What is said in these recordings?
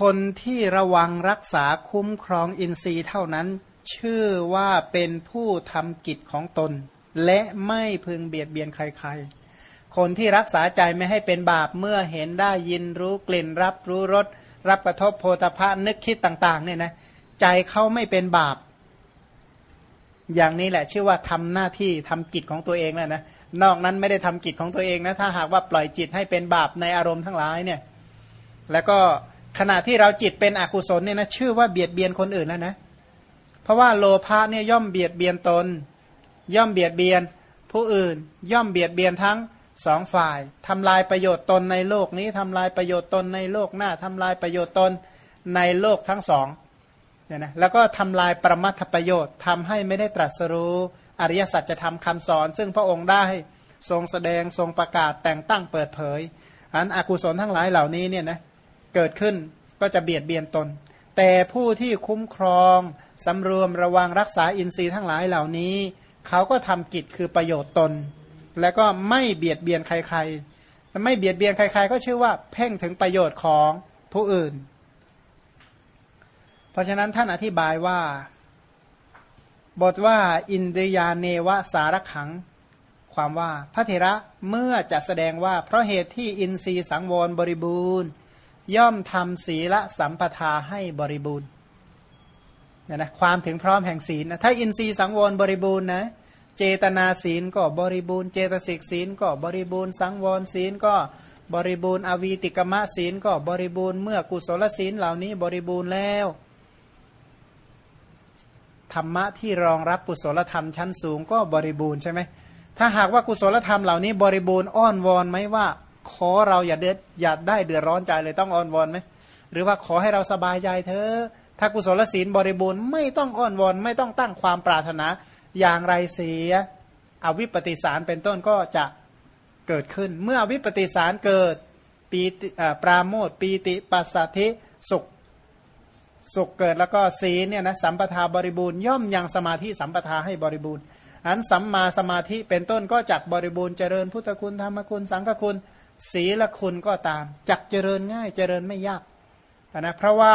คนที่ระวังรักษาคุ้มครองอินทรีย์เท่านั้น ชื่อว่าเป็นผู้ทำกิจของตน และไม่พึงเบียดเบียนใครๆ คนที่รักษาใจไม่ให้เป็นบาปเมื่อเห็นได้ยินรู้กลิ่นรับรู้รสรับกระทบโพธพะนึกคิดต่างๆเนี่ยนะใจเขาไม่เป็นบาป อย่างนี้แหละ ชื่อว่าทำหน้าที่ทำกิจของตัวเองแล้วนะนอกนั้นไม่ได้ทำกิจของตัวเองนะถ้าหากว่าปล่อยจิตให้เป็นบาปในอารมณ์ทั้งหลายเนี่ย แล้วก็ ขณะที่เราจิตเป็นอกุศลเนี่ยนะชื่อว่าเบียดเบียนคนอื่นแล้วนะ เพราะว่าโลภะเนี่ยย่อมเบียดเบียนตน ย่อมเบียดเบียน ผู้อื่นย่อมเบียดเบียนทั้งสองฝ่ายทำลายประโยชน์ตนในโลกนี้ทำลายประโยชน์ตนในโลกหน้าทำลายประโยชน์ตนในโลกทั้งสองเนี่ยนะแล้วก็ทำลายประมัตถประโยชน์ทำให้ไม่ได้ตรัสรู้อริยสัจจะทำคำสอน ซึ่งพระองค์ได้ทรงแสดงทรงประกาศแต่งตั้งเปิดเผยอันอกุศลทั้งหลายเหล่านี้เนี่ยนะ เกิดขึ้นก็จะเบียดเบียนตน แต่ผู้ที่คุ้มครองสำรวมระวังรักษาอินทรีย์ทั้งหลายเหล่านี้ เขาก็ทำกิจคือประโยชน์ตน แล้วก็ไม่เบียดเบียนใครๆไม่เบียดเบียนใคร ๆ ก็ชื่อว่าเพ่งถึงประโยชน์ของผู้อื่น เพราะฉะนั้นท่านอธิบายว่า บทว่าอินเดียาเนวสารขังความว่าพระเถระเมื่อจะแสดงว่าเพราะเหตุที่อินทรีย์สังวรบริบูรณ์ ย่อมทำศีละสัมปทาให้บริบูรณ์เนี่ยนะความถึงพร้อมแห่งศีลนะถ้าอินทรีย์สังวรบริบูรณ์นะเจตนาศีลก็บริบูรณ์เจตสิกศีลก็บริบูรณ์สังวรศีลก็บริบูรณ์อวีติกมะศีลก็บริบูรณ์เมื่อกุศลศีลเหล่านี้บริบูรณ์แล้วธรรมะที่รองรับกุศลธรรมชั้นสูงก็บริบูรณ์ใช่ไหมถ้าหากว่ากุศลธรรมเหล่านี้บริบูรณ์อ้อนวอนไหมว่า ขอเราอย่าเดือดอย่าได้เดือดร้อนใจเลยต้องอ้อนวอนไหมหรือว่าขอให้เราสบายใจเถอะถ้ากุศลศีลบริบูรณ์ไม่ต้องอ้อนวอนไม่ต้องตั้งความปรารถนาอย่างไรเสียอวิปปิสารเป็นต้นก็จะเกิดขึ้น เมื่ออวิปปิสารเกิดปีปราโมทปีติปัสสัทธิสุขสุขเกิดแล้วก็ศีลเนี่ยนะสัมปทาบริบูรณ์ย่อมยังสมาธิสัมปทาให้บริบูรณ์อันสัมมาสมาธิเป็นต้นก็จักบริบูรณ์เจริญพุทธคุณธรรมคุณสังฆคุณ ศีลคุณก็ตาม จักเจริญง่ายเจริญไม่ยากนะเพราะว่า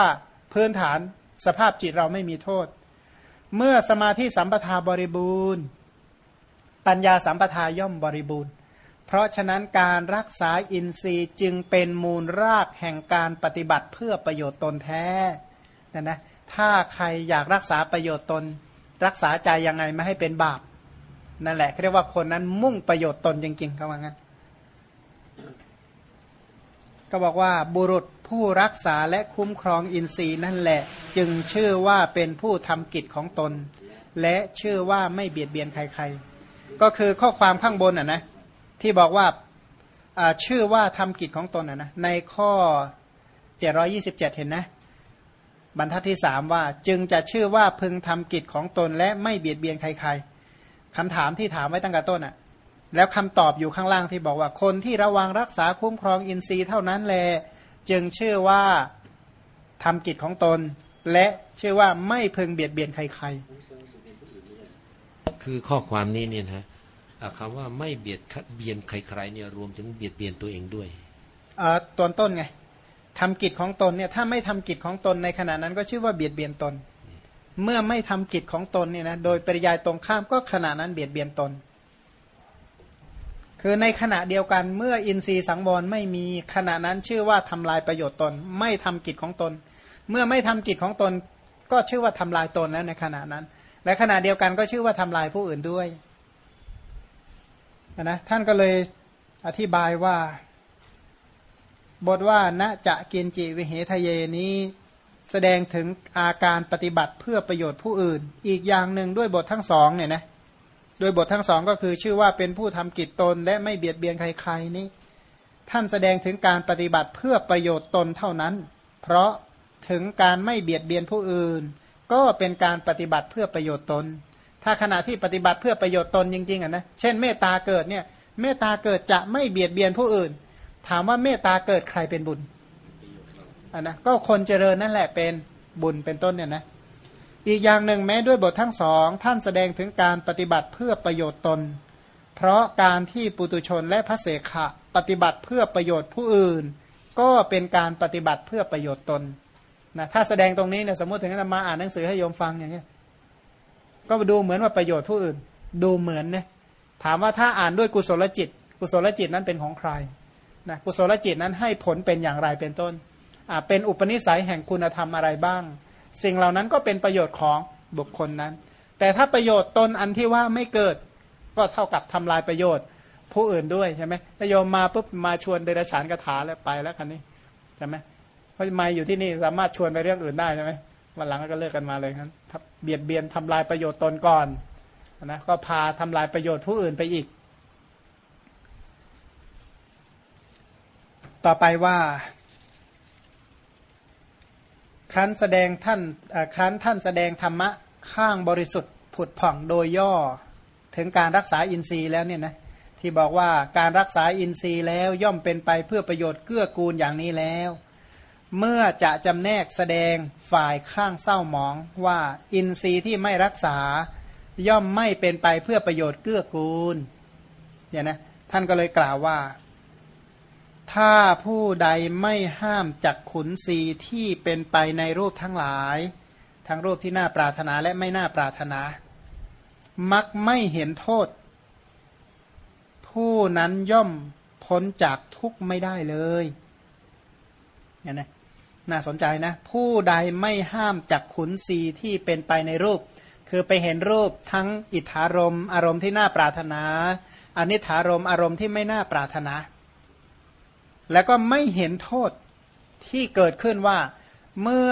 พื้นฐานสภาพจิตเราไม่มีโทษ เมื่อสมาธิสัมปทาบริบูรณ์ ปัญญาสัมปทาย่อมบริบูรณ์ เพราะฉะนั้นการรักษาอินทรีย์จึงเป็นมูลรากแห่งการปฏิบัติเพื่อประโยชน์ตนแท้นะนะถ้าใครอยากรักษาประโยชน์ตน รักษาใจยังไงไม่ให้เป็นบาปนั่นแหละเรียกว่าคนนั้นมุ่งประโยชน์ตนจริงๆเขาว่างั้น ก็บอกว่าบุรุษผู้รักษาและคุ้มครองอินทรีย์นั่นแหละ จึงชื่อว่าเป็นผู้ทำกิจของตน และชื่อว่าไม่เบียดเบียนใครๆ ก็คือข้อความข้างบนอะนะที่บอกว่าชื่อว่าทำกิจของตนอะนะในข้อ 727 เห็นนะบรรทัดที่สามว่าจึงจะชื่อว่าพึงทำกิจของตนและไม่เบียดเบียนใครๆคำถามที่ถามไว้ตั้งแต่ต้นอะ แล้วคำตอบอยู่ข้างล่างที่บอกว่าคนที่ระวังรักษาคุ้มครองอินทรีย์เท่านั้นแล จึงชื่อว่าทำกิจของตน และชื่อว่าไม่พึงเบียดเบียนใครๆ คือข้อความนี้เนี่ยนะคำว่าไม่เบียดเบียนใครๆเนี่ยรวมถึงเบียดเบียนตัวเองด้วยตอนต้นไงทำกิจของตนเนี่ยถ้าไม่ทำกิจของตนในขณะนั้นก็ชื่อว่าเบียดเบียนตน เมื่อไม่ทำกิจของตนเนี่ยนะโดยปริยายตรงข้ามก็ขณะนั้นเบียดเบียนตน คือในขณะเดียวกันเมื่ออินทรีย์สังวรไม่มีขณะนั้นชื่อว่าทำลายประโยชน์ตน ไม่ทำกิจของตน เมื่อไม่ทำกิจของตน ก็ชื่อว่าทำลายตนแล้วในขณะนั้น และขณะเดียวกันก็ชื่อว่าทำลายผู้อื่นด้วยนะท่านก็เลยอธิบายว่า บทว่าณจะเกียนจิวิเหทเยนี้แสดงถึงอาการปฏิบัติเพื่อประโยชน์ผู้อื่น อีกอย่างหนึ่งด้วยบททั้งสองเนี่ยนะ โดยบททั้งสองก็คือชื่อว่าเป็นผู้ทำกิจตนและไม่เบียดเบียนใครๆนี่ท่านแสดงถึงการปฏิบัติเพื่อประโยชน์ตนเท่านั้น เพราะถึงการไม่เบียดเบียนผู้อื่น ก็เป็นการปฏิบัติเพื่อประโยชน์ตน ถ้าขณะที่ปฏิบัติเพื่อประโยชน์ตนจริงๆอะนะเช่นเมตตาเกิดเนี่ยเมตตาเกิดจะไม่เบียดเบียนผู้อื่น ถามว่าเมตตาเกิดใครเป็นบุญอะนะก็คนเจริญนั่นแหละเป็นบุญเป็นต้นเนี่ยนะ อีกอย่างหนึ่งแม้ด้วยบททั้งสอง ท่านแสดงถึงการปฏิบัติเพื่อประโยชน์ตน เพราะการที่ปุตุชนและพระเสขะปฏิบัติเพื่อประโยชน์ผู้อื่น ก็เป็นการปฏิบัติเพื่อประโยชน์ตนนะถ้าแสดงตรงนี้เนี่ยสมมติถึงจะมาอ่านหนังสือให้โยมฟังอย่างเงี้ยก็ดูเหมือนว่าประโยชน์ผู้อื่น ดูเหมือนเนี่ยถามว่าถ้าอ่านด้วยกุศลจิต กุศลจิตนั้นเป็นของใครนะกุศลจิตนั้นให้ผลเป็นอย่างไรเป็นต้นอ่าเป็นอุปนิสัยแห่งคุณธรรมอะไรบ้าง สิ่งเหล่านั้นก็เป็นประโยชน์ของบุคคลนั้น แต่ถ้าประโยชน์ตนอันที่ว่าไม่เกิดก็เท่ากับทำลายประโยชน์ผู้อื่นด้วยใช่ไหมถ้าโยมมาปุ๊บมาชวนเดรัจฉานกถาแล้วไปแล้วคันนี้ใช่ไหมเพราะมาอยู่ที่นี่สามารถชวนไปเรื่องอื่นได้ใช่ไหมวันหลังก็เลิกกันมาเลยครับเบียดเบียนทำลายประโยชน์ตนก่อนนะก็พาทำลายประโยชน์ผู้อื่นไปอีก ต่อไปว่า ครั้นแสดงท่านครั้นท่านแสดงธรรมะข้างบริสุทธิ์ผุดผ่องโดยย่อ ถึงการรักษาอินทรีย์แล้วเนี่ยนะที่บอกว่าการรักษาอินทรีย์แล้วย่อมเป็นไปเพื่อประโยชน์เกื้อกูลอย่างนี้แล้ว เมื่อจะจำแนกแสดงฝ่ายข้างเศร้าหมองว่าอินทรีย์ที่ไม่รักษาย่อมไม่เป็นไปเพื่อประโยชน์เกื้อกูลเนี่ยนะท่านก็เลยกล่าวว่า ถ้าผู้ใดไม่ห้ามจักขุนศีที่เป็นไปในรูปทั้งหลาย ทั้งรูปที่น่าปรารถนาและไม่น่าปรารถนา มักไม่เห็นโทษ ผู้นั้นย่อมพ้นจากทุกข์ไม่ได้เลยเนี่ยนะน่าสนใจนะ ผู้ใดไม่ห้ามจักขุนศีที่เป็นไปในรูป คือไปเห็นรูปทั้งอิทธารมอารมณ์ที่น่าปรารถนาอนิถารมอารมณ์ที่ไม่น่าปรารถนา แล้วก็ไม่เห็นโทษที่เกิดขึ้นว่า เมื่อ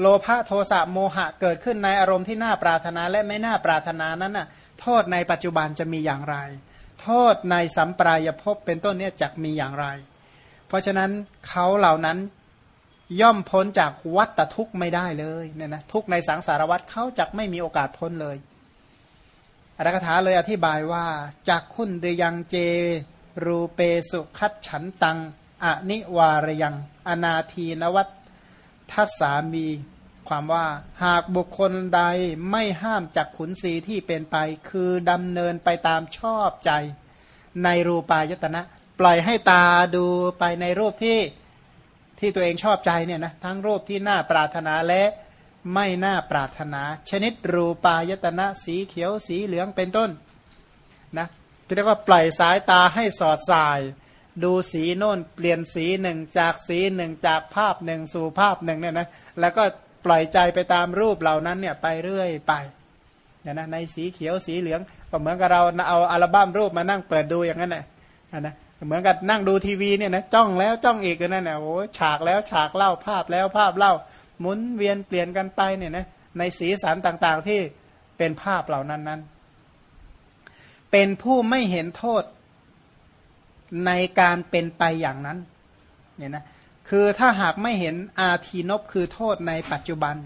โลภะโทสะโมหะเกิดขึ้นในอารมณ์ที่น่าปรารถนาและไม่น่าปรารถนานั้นน่ะโทษในปัจจุบันจะมีอย่างไร โทษในสัมปรายภพเป็นต้นเนี่ยจะมีอย่างไร เพราะฉะนั้นเขาเหล่านั้นย่อมพ้นจากวัฏทุกข์ไม่ได้เลยเนี่ยนะทุกในสังสารวัฏเขาจะไม่มีโอกาสพ้นเลยอัตถกถาเลยอธิบายว่าจากคุณเรยังเจ รูเปสุคัตฉันตัง อนิวารยัง อนาทีนวัตทัสสามีความว่าหากบุคคลใดไม่ห้ามจากขุนศีที่เป็นไป คือดำเนินไปตามชอบใจ ในรูปายตนะ ปล่อยให้ตาดูไปในรูปที่ที่ตัวเองชอบใจเนี่ยนะทั้งรูปที่น่าปรารถนาและไม่น่าปรารถนา ชนิดรูปายตนะสีเขียวสีเหลืองเป็นต้นนะเรียกว่าปล่อยสายตาให้สอดสาย ดูสีโน่นเปลี่ยนสีหนึ่งจากสีหนึ่งจากภาพหนึ่งสู่ภาพหนึ่งเนี่ยนะแล้วก็ปล่อยใจไปตามรูปเหล่านั้นเนี่ยไปเรื่อยไปเนี่ยนะในสีเขียวสีเหลืองก็เหมือนกับเราเอาอัลบั้มรูปมานั่งเปิดดูอย่างนั้นแหละนะเหมือนกับนั่งดูทีวีเนี่ยนะจ้องแล้วจ้องอีกนั่นแหละโอ้ฉากแล้วฉากเล่าภาพแล้วภาพเล่าหมุนเวียนเปลี่ยนกันไปเนี่ยนะในสีสันต่างๆที่เป็นภาพเหล่านั้นนั้นเป็นผู้ไม่เห็นโทษ ในการเป็นไปอย่างนั้นเนี่ยนะคือถ้าหากไม่เห็นอาทีนบคือโทษในปัจจุบัน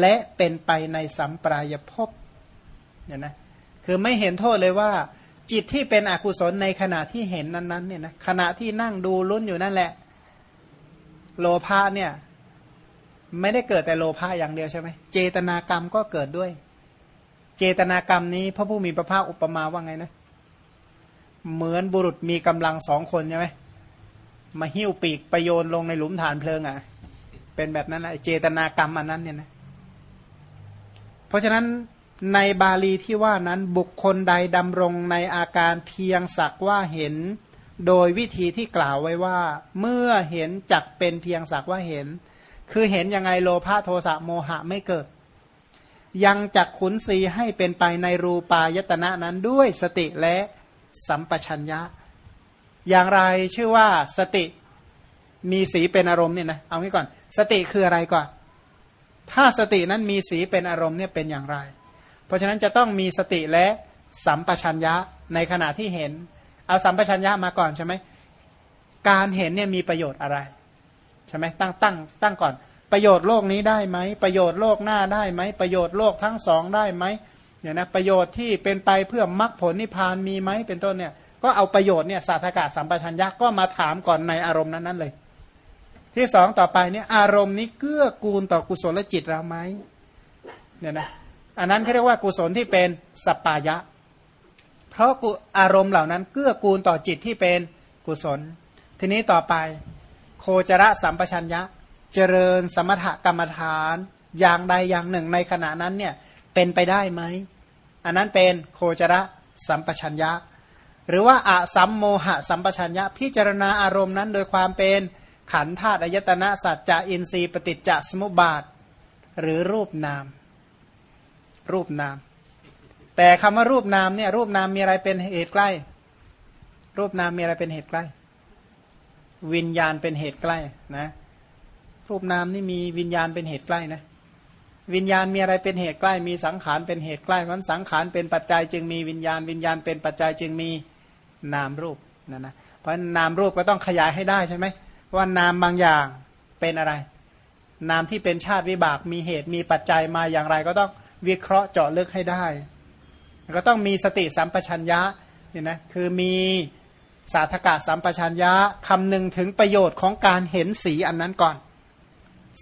และเป็นไปในสัมปรายภพเนี่ยนะคือไม่เห็นโทษเลยว่า จิตที่เป็นอกุศลในขณะที่เห็นนั้นๆเนี่ยนะขณะที่นั่งดูลุ้นอยู่นั่นแหละ โลภะเนี่ย ไม่ได้เกิดแต่โลภะอย่างเดียวใช่ไหมเจตนากรรมก็เกิดด้วย เจตนากรรมนี้พระผู้มีพระภาคอุปมาว่าไงนะเเหมือนบุรุษมีกำลังสองคนใช่ไหมมาหิ้วปีกประโยนลงในหลุมฐานเพลิงอะ เป็นแบบนั้นแหละเจตนากรรมอันนั้นเนี่ยนะ เพราะฉะนั้นในบาลีที่ว่านั้นบุคคลใดดำรงในอาการเพียงสักว่าเห็น โดยวิธีที่กล่าวไว้ว่า เมื่อเห็นจักเป็นเพียงสักว่าเห็น คือเห็นยังไงโลภะโทสะโมหะไม่เกิด ยังจักขุนสีให้เป็นไปในรูปายตนะนั้นด้วยสติและ สัมปชัญญะ อย่างไรชื่อว่าสติมีสีเป็นอารมณ์เนี่ยนะเอางี้ก่อน สติคืออะไรก่อน ถ้าสตินั้นมีสีเป็นอารมณ์เนี่ยเป็นอย่างไร เพราะฉะนั้นจะต้องมีสติและสัมปชัญญะในขณะที่เห็น เอาสัมปชัญญะมาก่อนใช่ไหมการเห็นเนี่ยมีประโยชน์อะไรใช่ไหมตั้งตั้งตั้งก่อน ประโยชน์โลกนี้ได้ไหมประโยชน์โลกหน้าได้ไหมประโยชน์โลกทั้งสองได้ไหม เนี่ยนะประโยชน์ที่เป็นไปเพื่อมรรคผลนิพพานมีไหมเป็นต้นเนี่ยก็เอาประโยชน์เนี่ยสาธกาสัมปชัญญะก็มาถามก่อนในอารมณ์นั้นๆเลย ที่สองต่อไปเนี่ยอารมณ์นี้เกื้อกูลต่อกุศลจิตเราไหมเนี่ยนะอันนั้นเขาเรียกว่ากุศลที่เป็นสปายะ เพราะอารมณ์เหล่านั้นเกื้อกูลต่อจิตที่เป็นกุศล ทีนี้ต่อไป โคจระสัมปชัญญะ เจริญสมถกรรมฐาน อย่างใดอย่างหนึ่งในขณะนั้นเนี่ย เป็นไปได้ไหม อันนั้นเป็นโคจรสัมปชัญญะ หรือว่าอะสัมโมหะสัมปชัญญะ พิจารณาอารมณ์นั้นโดยความเป็นขันธาตุอายตนะสัจจะอินทรีย์ปฏิจจสมุปบาท หรือรูปนาม รูปนาม แต่คำว่ารูปนามเนี่ยรูปนามมีอะไรเป็นเหตุใกล้ รูปนามมีอะไรเป็นเหตุใกล้ วิญญาณเป็นเหตุใกล้นะ รูปนามนี่มีวิญญาณเป็นเหตุใกล้นะ วิญญาณมีอะไรเป็นเหตุใกล้ มีสังขารเป็นเหตุใกล้เพราะสังขารเป็นปัจจัยจึงมีวิญญาณ วิญญาณเป็นปัจจัยจึงมีนามรูปนะนะเพราะนามรูปก็ต้องขยายให้ได้ใช่ไหมว่านามบางอย่างเป็นอะไร นามที่เป็นชาติวิบากมีเหตุมีปัจจัยมาอย่างไร ก็ต้องวิเคราะห์เจาะลึกให้ได้ ก็ต้องมีสติสัมปชัญญะเนี่ยนะคือมีสาธกะสัมปชัญญะคำหนึ่งถึงประโยชน์ของการเห็นสีอันนั้นก่อน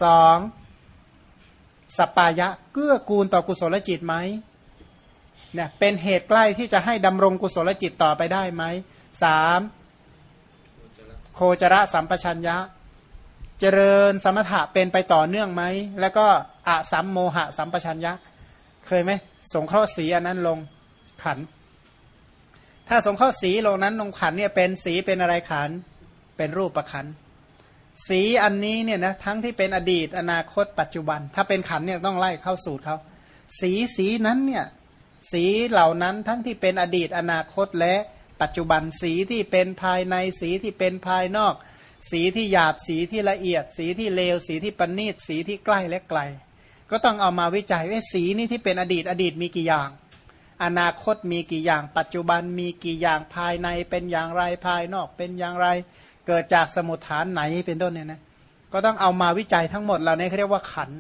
สอง สปายะเกื้อกูลต่อกุศลจิตไหมเนี่ยเป็นเหตุใกล้ที่จะให้ดำรงกุศลจิตต่อไปได้ไหมสามโคจระสัมปชัญญะ เจริญสมถะเป็นไปต่อเนื่องไหม แล้วก็อะสัมโมหะสัมปชัญญะ เคยไหมสงเคราะห์สีอันนั้นลงขัน ถ้าสงเคราะห์สีลงนั้นลงขันเนี่ยเป็นสีเป็นอะไรขัน เป็นรูปประขัน สีอันนี้เนี่ยนะทั้งที่เป็นอดีตอนาคตปัจจุบัน ถ้าเป็นขันเนี่ยต้องไล่เข้าสูตรเขาสีสีนั้นเนี่ยสีเหล่านั้นทั้งที่เป็นอดีตอนาคตและปัจจุบันสีที่เป็นภายในสีที่เป็นภายนอก สีที่หยาบสีที่ละเอียด สีที่เลวสีที่ปณีตสีที่ใกล้และไกล ก็ต้องเอามาวิจัยว่าสีนี้ที่เป็นอดีตอดีตมีกี่อย่าง อนาคตมีกี่อย่าง ปัจจุบันมีกี่อย่างภายในเป็นอย่างไรภายนอกเป็นอย่างไร เกิดจากสมุทฐานไหนเป็นต้นเนี่ยนะก็ต้องเอามาวิจัยทั้งหมดเหล่านี้เขาเรียกว่าขัน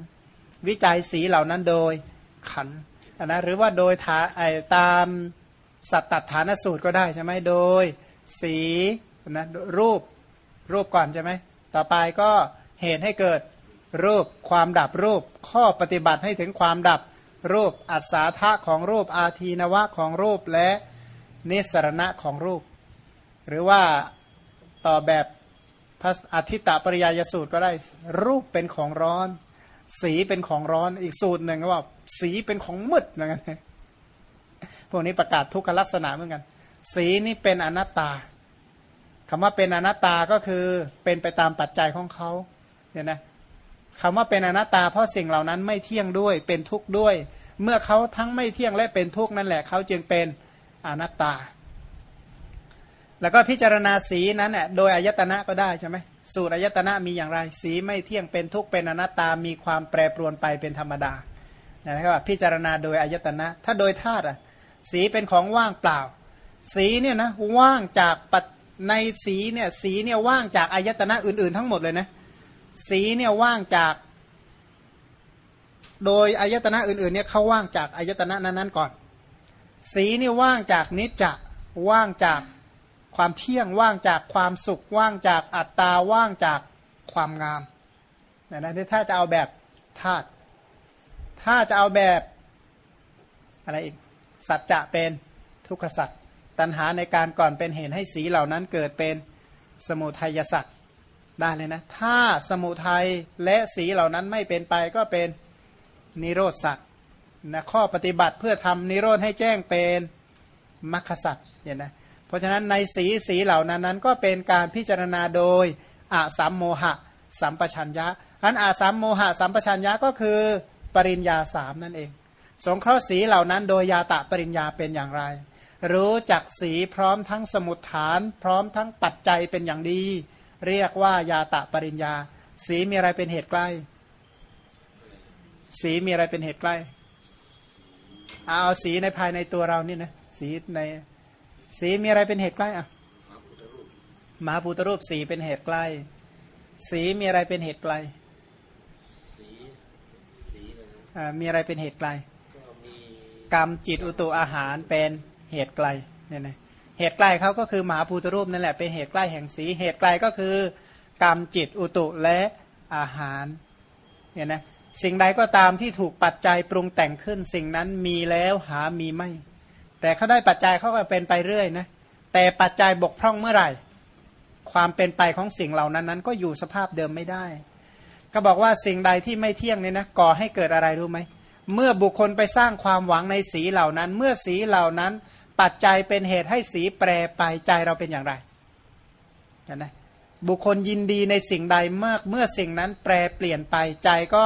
วิจัยสีเหล่านั้นโดยขันนะหรือว่าโดยไอตามสัตตฐานสูตรก็ได้ใช่ไหมโดยสีนะรูปรูปก่อนใช่ไหมต่อไปก็เหตุให้เกิดรูปความดับรูป ข้อปฏิบัติให้ถึงความดับรูปอัศาธะของรูปอาทีนวะของรูปและนิสรณะของรูป หรือว่า ต่อแบบพระอธิตะปริยายสูตรก็ได้ รูปเป็นของร้อน สีเป็นของร้อนอีกสูตรหนึ่งก็ว่า สีเป็นของมืดเหมือนกันพวกนี้ประกาศทุกขลักษณะเหมือนกัน สีนี่เป็นอนัตตาคำว่าเป็นอนัตตาก็คือเป็นไปตามปัจจัยของเขาเนี่ยนะคำว่าเป็นอนัตตาเพราะสิ่งเหล่านั้นไม่เที่ยงด้วยเป็นทุกข์ด้วย เมื่อเขาทั้งไม่เที่ยงและเป็นทุกข์นั่นแหละเขาจึงเป็นอนัตตา แล้วก็พิจารณาสีนั้นเนี่ยโดยอายตนะก็ได้ใช่ไหมสูตรอายตนะมีอย่างไร สีไม่เที่ยงเป็นทุกข์เป็นอนัตตามีความแปรปรวนไปเป็นธรรมดานะครับพิจารณาโดยอายตนะ ถ้าโดยธาตุอะสีเป็นของว่างเปล่า สีเนี่ยนะว่างจากปัในสีเนี่ยสีเนี่ยว่างจากอายตนะอื่น ๆ ทั้งหมดเลยนะสีเนี่ยว่างจาก โดยอายตนะอื่นๆเนี่ยเขาว่างจากอายตนะนั้นๆก่อน สีเนี่ยว่างจากนิจจะว่างจาก ความเที่ยงว่างจากความสุขว่างจากอัตตาว่างจากความงามนะนะถ้าจะเอาแบบธาตุถ้าจะเอาแบบอะไรอีกสัจจะเป็นทุกขสัจตัณหาในการก่อนเป็นเหตุให้สีเหล่านั้นเกิดเป็นสมุทัยสัจได้เลยนะถ้าสมุทัยและสีเหล่านั้นไม่เป็นไปก็เป็นนิโรธสัจนะข้อปฏิบัติเพื่อทำนิโรธให้แจ้งเป็นมรรคสัจเห็นไหม เพราะฉะนั้นในสีสีเหล่านั้นนั้นก็เป็นการพิจารณาโดยอาสัมโมหะ สัมปชัญญะอันอาสัมโมหะสัมปชัญญะก็คือปริญญาสามนั่นเอง สงเคราะห์สีเหล่านั้นโดยยาตะปริญญาเป็นอย่างไร รู้จักสีพร้อมทั้งสมุดฐาน พร้อมทั้งปัจจัยเป็นอย่างดี เรียกว่ายาตะปริญญา สีมีอะไรเป็นเหตุใกล้ สีมีอะไรเป็นเหตุใกล้ เอาสีในภายในตัวเรานี่นะสีใน สีมีอะไรเป็นเหตุใกล้อะมหาภูตรูปสีเป็นเหตุใกล้ สีมีอะไรเป็นเหตุไกลสีสีมีอะไรเป็นเหตุไกลกรรมจิตอุตุอาหารเป็นเหตุไกลเนี่ยนะเหตุใกล้เขาก็คือมหาภูตรูปนั่นแหละเป็นเหตุใกล้แห่งสีเหตุไกลก็คือกรรมจิตอุตุและอาหารเนี่ยนะสิ่งใดก็ตามที่ถูกปัจจัยปรุงแต่งขึ้นสิ่งนั้นมีแล้วหามีไม่ แต่เขาได้ปัจจัยเขาก็เป็นไปเรื่อยนะแต่ปัจจัยบกพร่องเมื่อไหร่ ความเป็นไปของสิ่งเหล่านั้นนั้นก็อยู่สภาพเดิมไม่ได้ ก็บอกว่าสิ่งใดที่ไม่เที่ยงเนี่ยนะก่อให้เกิดอะไรรู้ไหมเมื่อบุคคลไปสร้างความหวังในสีเหล่านั้น เมื่อสีเหล่านั้น ปัจจัยเป็นเหตุให้สีแปรไปใจเราเป็นอย่างไรเห็นไหมบุคคลยินดีในสิ่งใดมาก เมื่อสิ่งนั้นแปรเปลี่ยนไปใจก็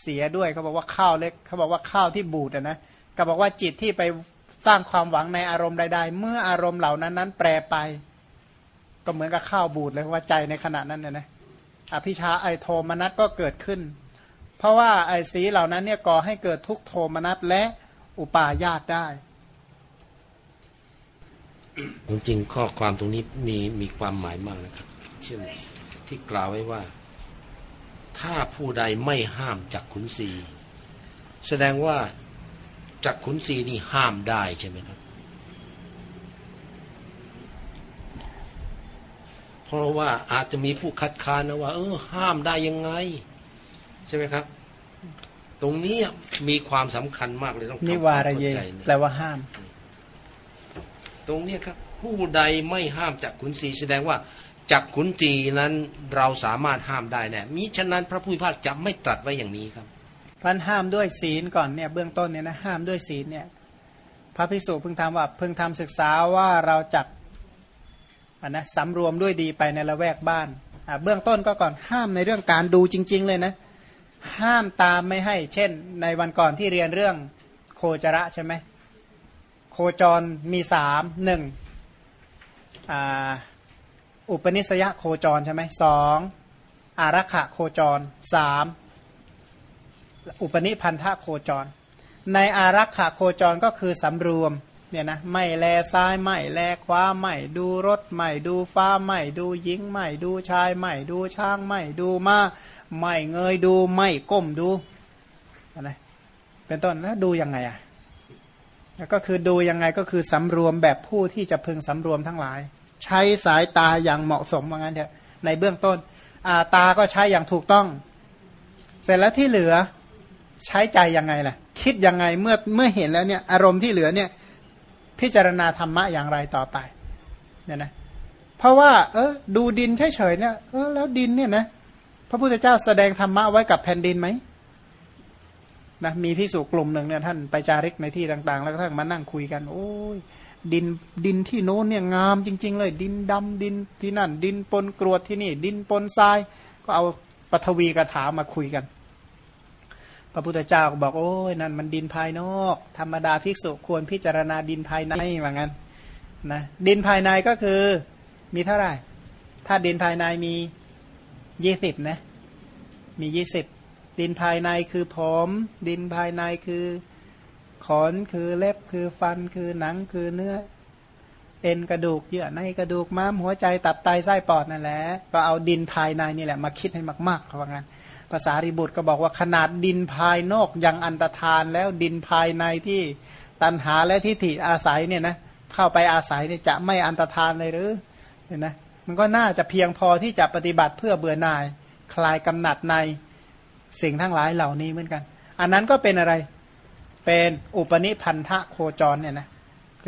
เสียด้วยเขาบอกว่าข้าวเล็กเขาบอกว่าข้าวที่บูดนะก็บอกว่าจิตที่ไป สร้างความหวังในอารมณ์ใด ๆ เมื่ออารมณ์เหล่านั้นนั้นแปรไป ก็เหมือนกับข้าวบูดเลยว่าใจในขณะนั้นเนี่ยนะอภิชาไอโทมนัสก็เกิดขึ้น เพราะว่าไอสีเหล่านั้นเนี่ยก่อให้เกิดทุกโทมนัสและอุปาญาตได้จริงข้อความตรงนี้มีมีความหมายมากนะครับ เช่นที่กล่าวไว้ว่า ถ้าผู้ใดไม่ห้ามจักขุนศีแสดงว่า จักขุนศีนี่ห้ามได้ใช่ไหมครับ เพราะว่าอาจจะมีผู้คัดค้านนะว่า เออ ห้ามได้ยังไง ใช่ไหมครับ ตรงนี้มีความสำคัญมากเลยต้องนิวารเยแปลว่าห้าม ตรงนี้ครับ ผู้ใดไม่ห้ามจักขุนศีแสดงว่าจักขุนศีนั้นเราสามารถห้ามได้แน่มิฉะนั้นพระผู้พิพากจะไม่ตรัสไว้อย่างนี้ครับ พันห้ามด้วยศีลก่อนเนี่ยเบื้องต้นเนี่ยนะห้ามด้วยศีลเนี่ยพระภิกษุเพิ่งทำว่าเพิ่งทำศึกษาว่าเราจักนนะสำรวมด้วยดีไปในละแวกบ้านเบื้องต้นก็ก่อนห้ามในเรื่องการดูจริง ๆ เลยนะห้ามตามไม่ให้ เช่น ในวันก่อนที่เรียนเรื่องโคจระใช่ไหมโคจรมีสามหนึ่งอุปนิสยโคจรใช่ไหมสองอารักขะโคจรสาม อุปนิพันธะโคจร ในอารักขะโคจรก็คือสำรวมเนี่ยนะไม่แลซ้ายไม่แลขวาไม่ดูรถไม่ดูฟ้าไม่ดูยิงไม่ดูชายไม่ดูช้างไม่ดูมาไม่เงยดูไม่ก้มดูนะไรเป็นต้นแล้วดูยังไงอะก็คือดูยังไงก็คือสำรวมแบบผู้ที่จะพึงสำรวมทั้งหลาย ใช้สายตาอย่างเหมาะสมว่างั้นเถอะในเบื้องต้นตาก็ใช้อย่างถูกต้อง เสร็จแล้วที่เหลือ ใช้ใจยังไงล่ะ คิดยังไงเมื่อเมื่อเห็นแล้วเนี่ย อารมณ์ที่เหลือเนี่ย พิจารณาธรรมะอย่างไรต่อไปเนี่ยนะเพราะว่า เออดูดินเฉยๆเนี่ยเออแล้วดินเนี่ยนะพระพุทธเจ้าแสดงธรรมะไว้กับแผ่นดินไหมนะมีพิสุกลุ่มหนึ่งเนี่ยท่านไปจาริกในที่ต่างๆ แล้วก็ท่านมานั่งคุยกัน โอ้ยดินดินที่โน้นเนี่ยงามจริง ๆ เลย ดินดำดินที่นั่น ดินปนกรวดที่นี่ ดินปนทราย ก็เอาปฐวีกระถามาคุยกัน ระพุทธเจ้าก็บอกโอ้ยนั่นมันดินภายนอก ธรรมดาภิกษุควรพิจารณาดินภายในว่างั้นนะดินภายในก็คือมีเท่าไหร่ถ้าดินภายในมียี่สิบนะมียี่สิบดินภายในคือผมดินภายในคือขอนคือเล็บคือฟันคือหนังคือเนื้อ เอ็นกระดูกเยื่อในกระดูกม้ามหัวใจตับไตไส้ปอดนั่นแหละก็เอาดินภายในนี่แหละมาคิดให้มากๆเขาว่างั้น ภาษาริบุตรก็บอกว่าขนาดดินภายนอกยังอันตรธานแล้วดินภายในที่ตันหาและทิฏฐิอาศัยเนี่ยนะเข้าไปอาศัยเนี่ยจะไม่อันตรธานเลยหรือเนี่ยนะมันก็น่าจะเพียงพอที่จะปฏิบัติเพื่อเบื่อหน่าย คลายกำหนัดในสิ่งทั้งหลายเหล่านี้เหมือนกัน อันนั้นก็เป็นอะไรเป็นอุปนิพันธะโคจรเนี่ยนะ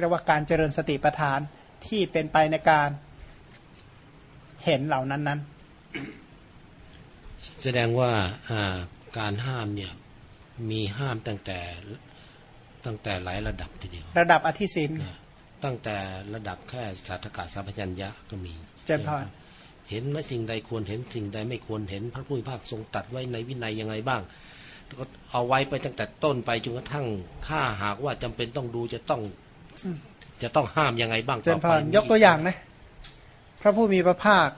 เรียกว่าการเจริญสติปัฏฐานที่เป็นไปในการเห็นเหล่านั้นนั้น แสดงว่าการห้ามเนี่ยมีห้ามตั้งแต่ตั้งแต่หลายระดับทีเดียว ระดับอธิศินตั้งแต่ระดับแค่สาธกาสัพพัญญะก็มีเจนพอเห็นว่าสิ่งใดควรเห็นสิ่งใดไม่ควรเห็นพระผู้พิพากทรงตัดไว้ในวินัยยังไงบ้างก็เอาไว้ไปตั้งแต่ต้นไปจนกระทั่งถ้าหากว่าจำเป็นต้องดูจะต้องจะต้องห้ามยังไงบ้างต่อไปยกตัวอย่างนะพระผู้มีพระภาค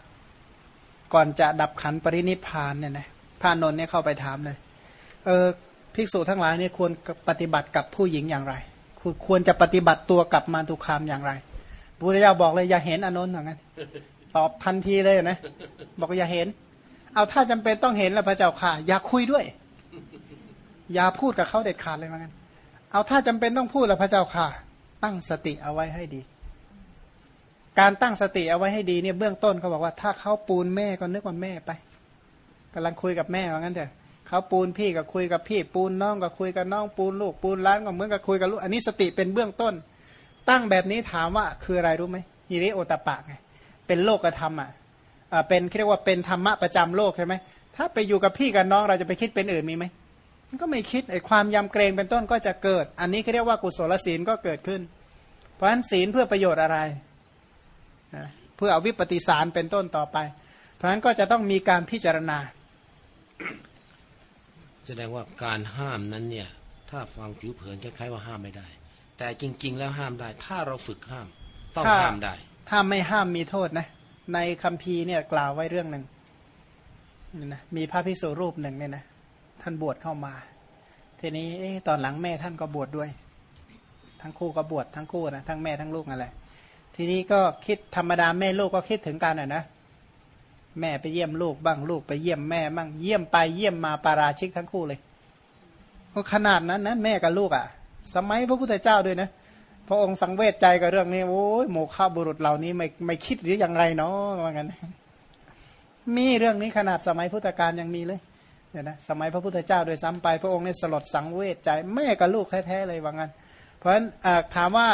ก่อนจะดับขันปรินิพานเนี่ยนะพระนนท์เนี่ยเข้าไปถามเลยเออภิกษุทั้งหลายเนี่ยควรปฏิบัติกับผู้หญิงอย่างไร ควรจะปฏิบัติตัวกับมาตุคามอย่างไรพระพุทธเจ้าบอกเลยอย่าเห็นอนนท์อย่างนั้นตอบทันทีเลยนะ บอกอย่าเห็น เอาถ้าจำเป็นต้องเห็นแล้วพระเจ้าค่ะ อย่าคุยด้วย อย่าพูดกับเขาเด็ดขาดเลยเหมือนกันเอาถ้าจำเป็นต้องพูดแล้วพระเจ้าค่ะ ตั้งสติเอาไว้ให้ดี การตั้งสติเอาไว้ให้ดีเนี่ยเบื้องต้นเขาบอกว่าถ้าเขาปูนแม่ก็นึกว่าแม่ไปกำลังคุยกับแม่ว่างั้นเถอะเขาปูนพี่กับคุยกับพี่ ปูนน้องกับคุยกับน้องปูนลูกปูนล้านก็เหมือนกับคุยกับลูกอันนี้สติเป็นเบื้องต้น ตั้งแบบนี้ถามว่าคืออะไรรู้ไหมฮิริโอตปะไงเป็นโลกธรรมอะเป็นเรียกว่าเป็นธรรมะประจำโลกใช่ไหมถ้าไปอยู่กับพี่กับน้องเราจะไปคิดเป็นอื่นมีไหมก็ไม่คิดไอ้ความยำเกรงเป็นต้นก็จะเกิด อันนี้เขาเรียกว่ากุศลศีลก็เกิดขึ้น เพราะฉะนั้นศีลเพื่อประโยชน์อะไร เพื่อเอาวิปฏิสารเป็นต้นต่อไป เพราะฉะนั้นก็จะต้องมีการพิจารณา แสดงว่าการห้ามนั้นเนี่ย ถ้าฟังผิวเผินคล้ายๆว่าห้ามไม่ได้ แต่จริง ๆ แล้วห้ามได้ ถ้าเราฝึกห้าม ต้องถ้าห้ามได้ ถ้าไม่ห้ามมีโทษนะ ในคัมภีร์เนี่ยกล่าวไว้เรื่องหนึ่งนี่นะมีพระพิสุรูปหนึ่งเนี่ยนะท่านบวชเข้ามา ทีนี้เอ๊ะตอนหลังแม่ท่านก็บวชดด้วย ทั้งคู่ก็บวชทั้งคู่นะทั้งแม่ทั้งลูกนั่นแหละ ทีนี้ก็คิดธรรมดาแม่ลูกก็คิดถึงกันอะนะแม่ไปเยี่ยมลูกบ้างลูกไปเยี่ยมแม่บ้างเยี่ยมไปเยี่ยมมาปาราชิกทั้งคู่เลยก็ขนาดนั้นนะแม่กับลูกอะ สมัยพระพุทธเจ้าด้วยนะพระองค์สังเวชใจกับเรื่องนี้โอ้ยโมฆะบุรุษเหล่านี้ไม่ไม่คิดหรืออย่างไรเนาะว่างั้นมีเรื่องนี้ขนาดสมัยพุทธกาลยังมีเลยเนี่ยนะสมัยพระพุทธเจ้าโดยซ้ำไปพระองค์เนี่ยสลดสังเวชใจแม่กับลูกแท้ๆเลยว่างั้น เพราะฉะนั้นถามว่า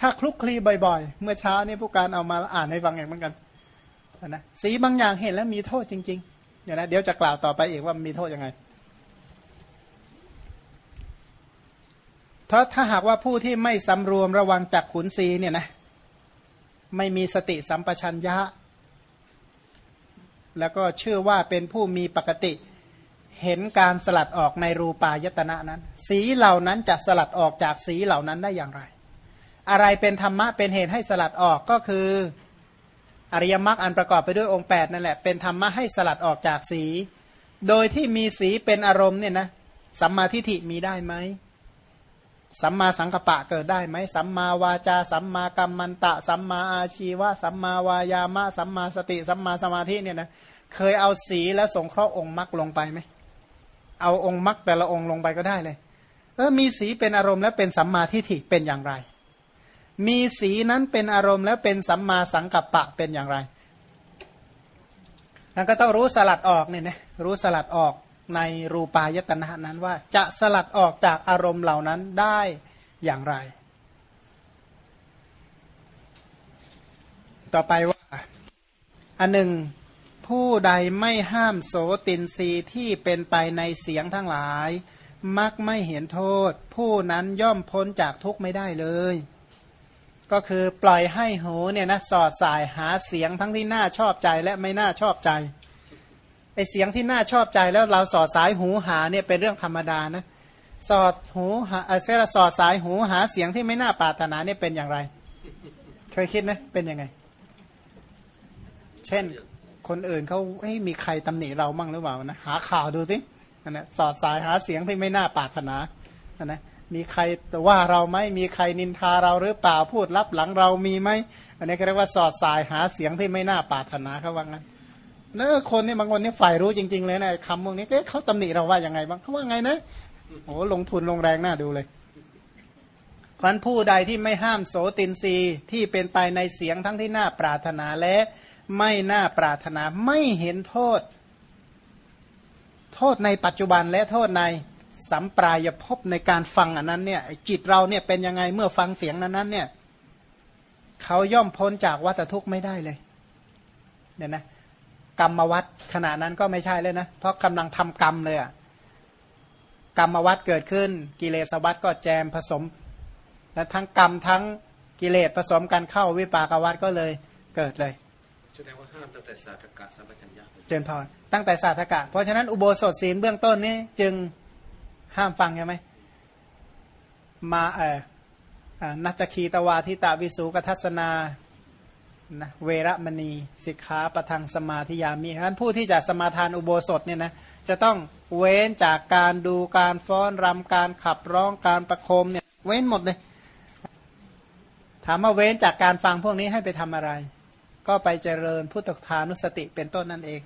ถ้าคลุกคลีบ่อยๆ เมื่อเช้านี้ผู้การเอามาอ่านให้ฟังเองเหมือนกันนะสีบางอย่างเห็นแล้วมีโทษจริงๆเดี๋ยวนะเดี๋ยวจะกล่าวต่อไปอีกว่ามีโทษยังไง ถ้าถ้าหากว่าผู้ที่ไม่สำรวมระวังจากขุนศีเนี่ยนะไม่มีสติสัมปชัญญะ แล้วก็เชื่อว่าเป็นผู้มีปกติเห็นการสลัดออกในรูปายตนะนั้น สีเหล่านั้นจะสลัดออกจากสีเหล่านั้นได้อย่างไร อะไรเป็นธรรมะเป็นเหตุให้สลัดออกก็คืออริยมรรคอันประกอบไปด้วยองค์ 8 นั่นแหละ เป็นธรรมะให้สลัดออกจากสี โดยที่มีสีเป็นอารมณ์เนี่ยนะสัมมาทิฏฐิมีได้ไหมสัมมาสังกปะเกิดได้ไหมสัมมาวาจา สัมมากัมมันตะ สัมมาอาชีวะ สัมมาวายามะ สัมมาสติ สัมมาสมาธิเนี่ยนะเคยเอาสีและสงเคราะห์องค์มรรคลงไปไหมเอาองค์มรรคแต่ละองค์ลงไปก็ได้เลยเออมีสีเป็นอารมณ์และเป็นสัมมาทิฏฐิเป็นอย่างไร มีสีนั้นเป็นอารมณ์แล้วเป็นสัมมาสังกัปปะเป็นอย่างไรนั่นก็ต้องรู้สลัดออกเนี่ยนะรู้สลัดออกในรูปายตนะนั้นว่าจะสลัดออกจากอารมณ์เหล่านั้นได้อย่างไร ต่อไปว่าอันหนึ่งผู้ใดไม่ห้ามโสตินรีที่เป็นไปในเสียงทั้งหลาย มักไม่เห็นโทษ ผู้นั้นย่อมพ้นจากทุกข์ไม่ได้เลย ก็คือปล่อยให้หูเนี่ยนะสอดสายหาเสียงทั้งที่น่าชอบใจและไม่น่าชอบใจไอเสียงที่น่าชอบใจแล้วเราสอดสายหูหาเนี่ยเป็นเรื่องธรรมดานะสอดหูหาเสรสอดสายหูหาเสียงที่ไม่น่าปรารถนาเนี่ยเป็นอย่างไร เคยคิดนะเป็นยังไง เช่น คนอื่นเขาเฮ้ยมีใครตำหนิเรามั่งหรือเปล่านะหาข่าวดูสินนะสอดสายหาเสียงที่ไม่น่าปรารถนานะ มีใครว่าเราไหมมีใครนินทาเราหรือเปล่าพูดรับหลังเรามีไหมอันนี้เรียกว่าสอดสายหาเสียงที่ไม่น่าปรารถนาเขาว่างั้นเนอคนนี่บางคนนี่ฝ่ายรู้จริง ๆ เลยนะคำพวกนี้เขาตำหนิเราว่ายังไงบ้างเขาว่าไงนะโอ้ลงทุนลงแรงน่าดูเลยพันผู้ใดที่ไม่ห้ามโสตินรีที่เป็นไปในเสียงทั้งที่น่าปรารถนาและไม่น่าปรารถนาไม่เห็นโทษ โทษในปัจจุบันและโทษใน สัมปรายภพในการฟังอันนั้นเนี่ยจิตเราเนี่ยเป็นยังไงเมื่อฟังเสียงนั้นนั้นเนี่ยเขาย่อมพ้นจากวัฏทุกข์ไม่ได้เลยเนี่ยนะกรรมวัดขณะนั้นก็ไม่ใช่เลยนะเพราะกำลังทำกรรมเลยอะกรรมวัดเกิดขึ้น กิเลสวัดก็แจมผสม และทั้งกรรมทั้งกิเลสผสมกันเข้าวิปากวัดก็เลยเกิดเลยแสดงว่าห้ามตั้งแต่สาธกะสัมปชัญญะเจนพรตั้งแต่สาธกะเพราะฉะนั้นอุโบสถศีลเบื้องต้นนี้จึง ห้ามฟังใช่ไหมมาเออนัจคีตวาทิตาวิสูกทัศนานะเวรมณีสิกขาประทังสมาธิยามีฉะนั้นผู้ที่จะสมาทานอุโบสถเนี่ยนะจะต้องเว้นจากการดูการฟ้อนรำการขับร้องการประโคมเนี่ยเว้นหมดเลย ถามว่าเว้นจากการฟังพวกนี้ให้ไปทำอะไร ก็ไปเจริญพุทธทานุสติเป็นต้นนั่นเอง